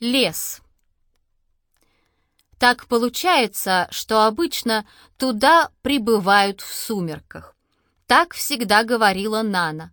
Лес. Так получается, что обычно туда прибывают в сумерках. Так всегда говорила Нана.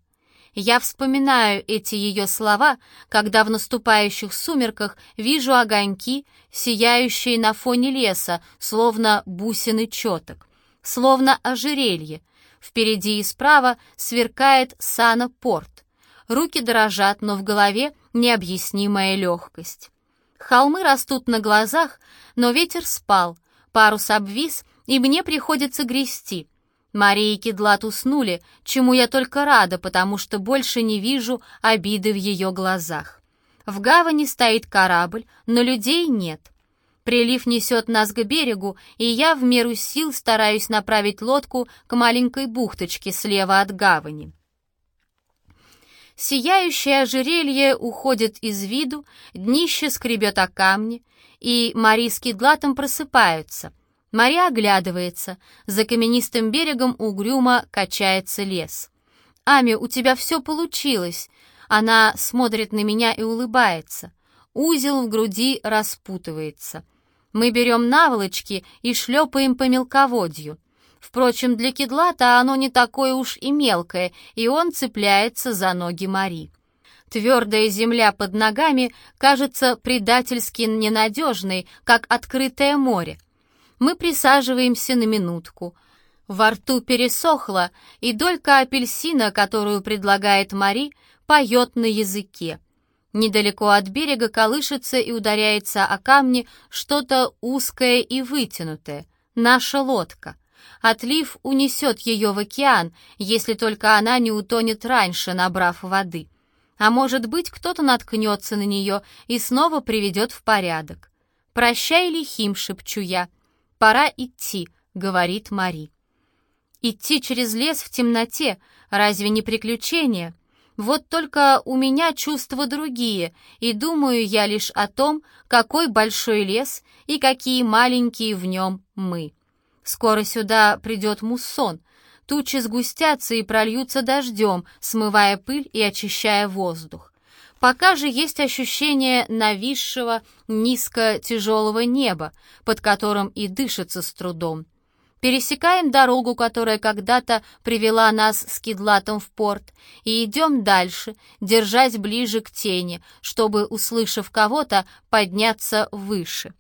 Я вспоминаю эти ее слова, когда в наступающих сумерках вижу огоньки, сияющие на фоне леса, словно бусины четок, словно ожерелье. Впереди и справа сверкает сана-порт. Руки дрожат, но в голове необъяснимая легкость. Холмы растут на глазах, но ветер спал, парус обвис, и мне приходится грести. Мария и Кедлат уснули, чему я только рада, потому что больше не вижу обиды в ее глазах. В гавани стоит корабль, но людей нет. Прилив несет нас к берегу, и я в меру сил стараюсь направить лодку к маленькой бухточке слева от гавани. Сияющее ожерелье уходит из виду, днище скребет о камни, и Мари с Кедлатом просыпаются. Мария оглядывается, за каменистым берегом угрюмо качается лес. «Ами, у тебя все получилось!» Она смотрит на меня и улыбается. Узел в груди распутывается. Мы берем наволочки и шлепаем по мелководью. Впрочем, для кедлата оно не такое уж и мелкое, и он цепляется за ноги Мари. Твердая земля под ногами кажется предательски ненадежной, как открытое море. Мы присаживаемся на минутку. Во рту пересохло, и долька апельсина, которую предлагает Мари, поет на языке. Недалеко от берега колышется и ударяется о камни что-то узкое и вытянутое. Наша лодка. Отлив унесет ее в океан, если только она не утонет раньше, набрав воды. А может быть, кто-то наткнется на нее и снова приведет в порядок. «Прощай, лихим», — шепчу я. «Пора идти», — говорит Мари. Идти через лес в темноте — разве не приключение? Вот только у меня чувства другие, и думаю я лишь о том, какой большой лес и какие маленькие в нем мы. Скоро сюда придет муссон. Тучи сгустятся и прольются дождем, смывая пыль и очищая воздух. Пока же есть ощущение нависшего низко-тяжелого неба, под которым и дышится с трудом. Пересекаем дорогу, которая когда-то привела нас с Кедлатом в порт, и идем дальше, держась ближе к тени, чтобы, услышав кого-то, подняться выше.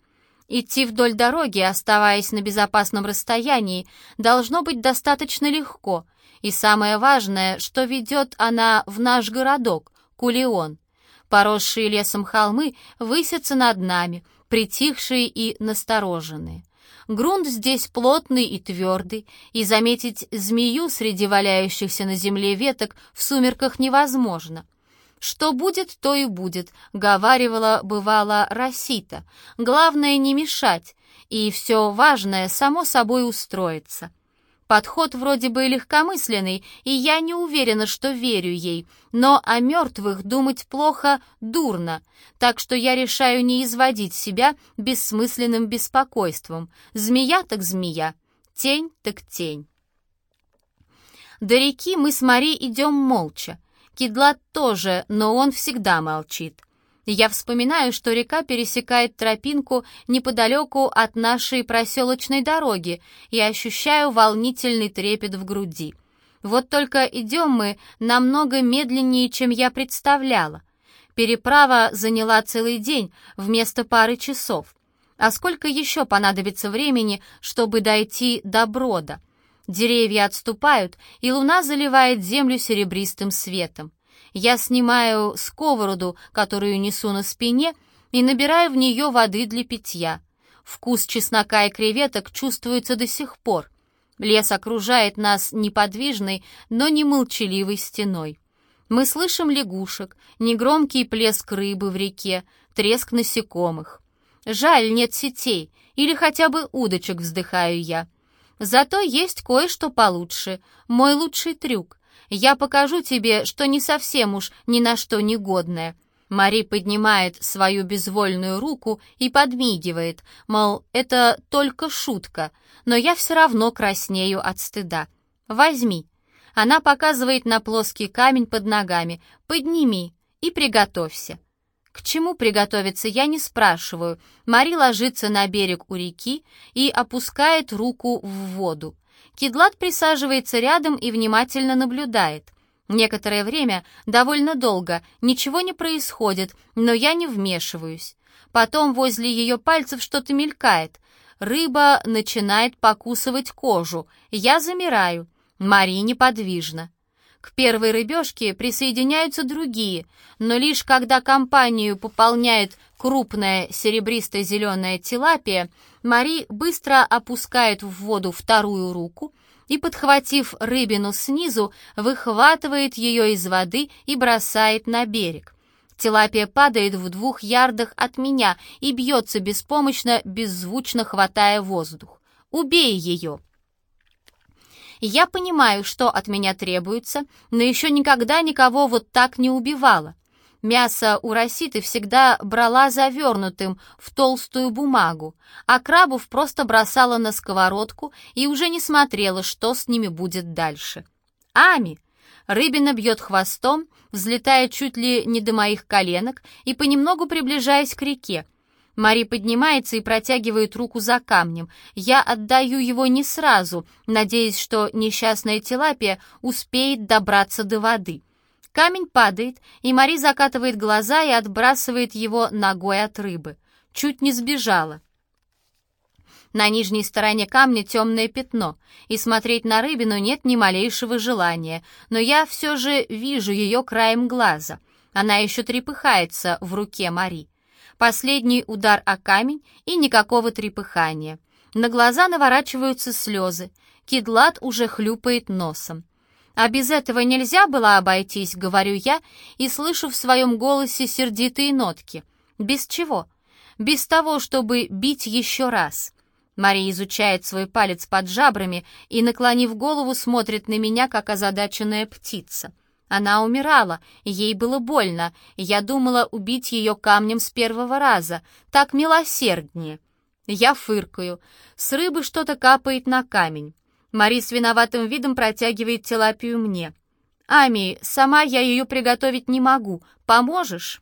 Идти вдоль дороги, оставаясь на безопасном расстоянии, должно быть достаточно легко, и самое важное, что ведет она в наш городок, Кулион. Поросшие лесом холмы высятся над нами, притихшие и настороженные. Грунт здесь плотный и твердый, и заметить змею среди валяющихся на земле веток в сумерках невозможно. «Что будет, то и будет», — говаривала, бывала Росита. «Главное не мешать, и все важное само собой устроится». Подход вроде бы легкомысленный, и я не уверена, что верю ей, но о мертвых думать плохо, дурно, так что я решаю не изводить себя бессмысленным беспокойством. Змея так змея, тень так тень. До реки мы с Мари идем молча. Кедлат тоже, но он всегда молчит. Я вспоминаю, что река пересекает тропинку неподалеку от нашей проселочной дороги и ощущаю волнительный трепет в груди. Вот только идем мы намного медленнее, чем я представляла. Переправа заняла целый день вместо пары часов. А сколько еще понадобится времени, чтобы дойти до брода? Деревья отступают, и луна заливает землю серебристым светом. Я снимаю сковороду, которую несу на спине, и набираю в нее воды для питья. Вкус чеснока и креветок чувствуется до сих пор. Лес окружает нас неподвижной, но не молчаливой стеной. Мы слышим лягушек, негромкий плеск рыбы в реке, треск насекомых. Жаль, нет сетей, или хотя бы удочек, вздыхаю я. Зато есть кое-что получше. Мой лучший трюк. Я покажу тебе, что не совсем уж ни на что негодная». Мари поднимает свою безвольную руку и подмигивает, мол, это только шутка, но я все равно краснею от стыда. «Возьми». Она показывает на плоский камень под ногами. «Подними и приготовься». К чему приготовиться, я не спрашиваю. Мари ложится на берег у реки и опускает руку в воду. Кедлат присаживается рядом и внимательно наблюдает. Некоторое время, довольно долго, ничего не происходит, но я не вмешиваюсь. Потом возле ее пальцев что-то мелькает. Рыба начинает покусывать кожу. Я замираю. Мари неподвижна. К первой рыбешке присоединяются другие, но лишь когда компанию пополняет крупная серебристо-зеленая тилапия, Мари быстро опускает в воду вторую руку и, подхватив рыбину снизу, выхватывает ее из воды и бросает на берег. Тилапия падает в двух ярдах от меня и бьется беспомощно, беззвучно хватая воздух. «Убей ее!» Я понимаю, что от меня требуется, но еще никогда никого вот так не убивала. Мясо у Роситы всегда брала завернутым в толстую бумагу, а крабов просто бросала на сковородку и уже не смотрела, что с ними будет дальше. Ами! Рыбина бьет хвостом, взлетая чуть ли не до моих коленок и понемногу приближаясь к реке. Мари поднимается и протягивает руку за камнем. Я отдаю его не сразу, надеясь, что несчастная тилапия успеет добраться до воды. Камень падает, и Мари закатывает глаза и отбрасывает его ногой от рыбы. Чуть не сбежала. На нижней стороне камня темное пятно, и смотреть на рыбину нет ни малейшего желания, но я все же вижу ее краем глаза. Она еще трепыхается в руке Мари. Последний удар о камень и никакого трепыхания. На глаза наворачиваются слезы. Кедлат уже хлюпает носом. А без этого нельзя было обойтись, говорю я, и слышу в своем голосе сердитые нотки. Без чего? Без того, чтобы бить еще раз. Мария изучает свой палец под жабрами и, наклонив голову, смотрит на меня, как озадаченная птица. Она умирала, ей было больно, я думала убить ее камнем с первого раза, так милосерднее. Я фыркаю. С рыбы что-то капает на камень. Мари с виноватым видом протягивает тилапию мне. «Ами, сама я ее приготовить не могу. Поможешь?»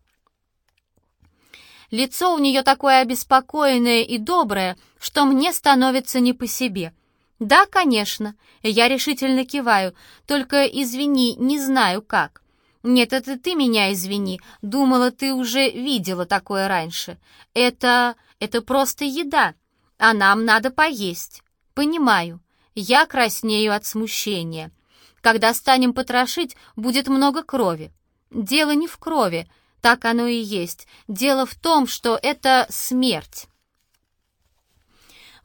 Лицо у нее такое обеспокоенное и доброе, что мне становится не по себе. «Да, конечно». Я решительно киваю. «Только извини, не знаю как». «Нет, это ты меня извини. Думала, ты уже видела такое раньше. Это... это просто еда. А нам надо поесть». «Понимаю. Я краснею от смущения. Когда станем потрошить, будет много крови». «Дело не в крови. Так оно и есть. Дело в том, что это смерть».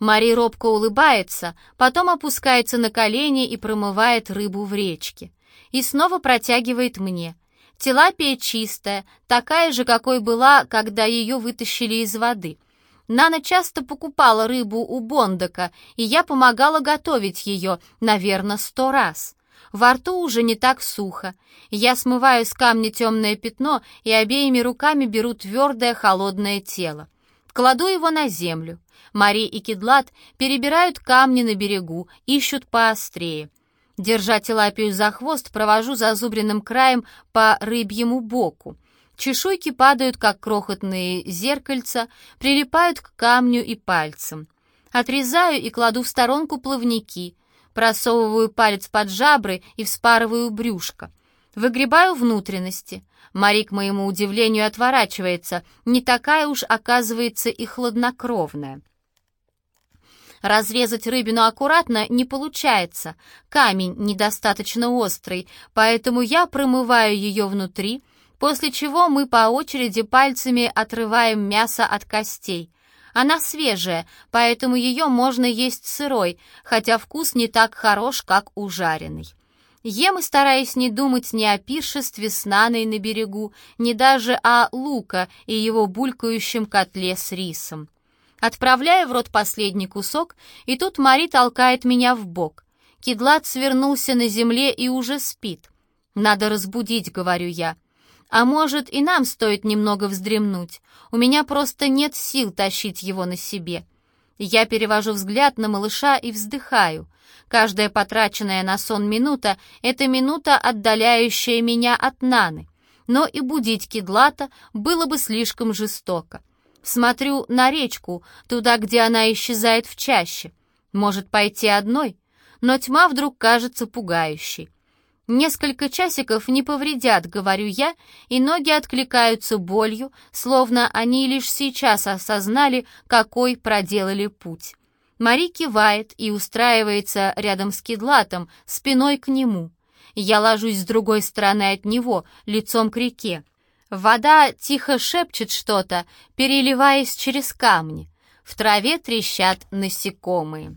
Мари робко улыбается, потом опускается на колени и промывает рыбу в речке. И снова протягивает мне. Тилапия чистая, такая же, какой была, когда ее вытащили из воды. Нана часто покупала рыбу у Бондака, и я помогала готовить ее, наверное, сто раз. Во рту уже не так сухо. Я смываю с камня темное пятно и обеими руками беру твердое холодное тело. Кладу его на землю. Мари и Кедлат перебирают камни на берегу, ищут поострее. Держа тилапию за хвост, провожу зазубренным краем по рыбьему боку. Чешуйки падают, как крохотные зеркальца, прилипают к камню и пальцам. Отрезаю и кладу в сторонку плавники. Просовываю палец под жабры и вспарываю брюшко. Выгребаю внутренности. Мари, к моему удивлению, отворачивается. Не такая уж, оказывается, и хладнокровная. Разрезать рыбину аккуратно не получается. Камень недостаточно острый, поэтому я промываю ее внутри, после чего мы по очереди пальцами отрываем мясо от костей. Она свежая, поэтому ее можно есть сырой, хотя вкус не так хорош, как у жареной. Ем и стараясь не думать ни о пиршестве с Наной на берегу, ни даже о Лука и его булькающем котле с рисом. Отправляю в рот последний кусок, и тут Мари толкает меня в бок. Кедлат свернулся на земле и уже спит. «Надо разбудить», — говорю я. «А может, и нам стоит немного вздремнуть. У меня просто нет сил тащить его на себе». Я перевожу взгляд на малыша и вздыхаю. Каждая потраченная на сон минута — это минута, отдаляющая меня от Наны. но и будить Кедлата было бы слишком жестоко. Смотрю на речку, туда, где она исчезает в чаще. Может пойти одной, но тьма вдруг кажется пугающей. Несколько часиков не повредят, говорю я, и ноги откликаются болью, словно они лишь сейчас осознали, какой проделали путь. Мари кивает и устраивается рядом с Кедлатом, спиной к нему. Я ложусь с другой стороны от него, лицом к реке. Вода тихо шепчет что-то, переливаясь через камни. В траве трещат насекомые.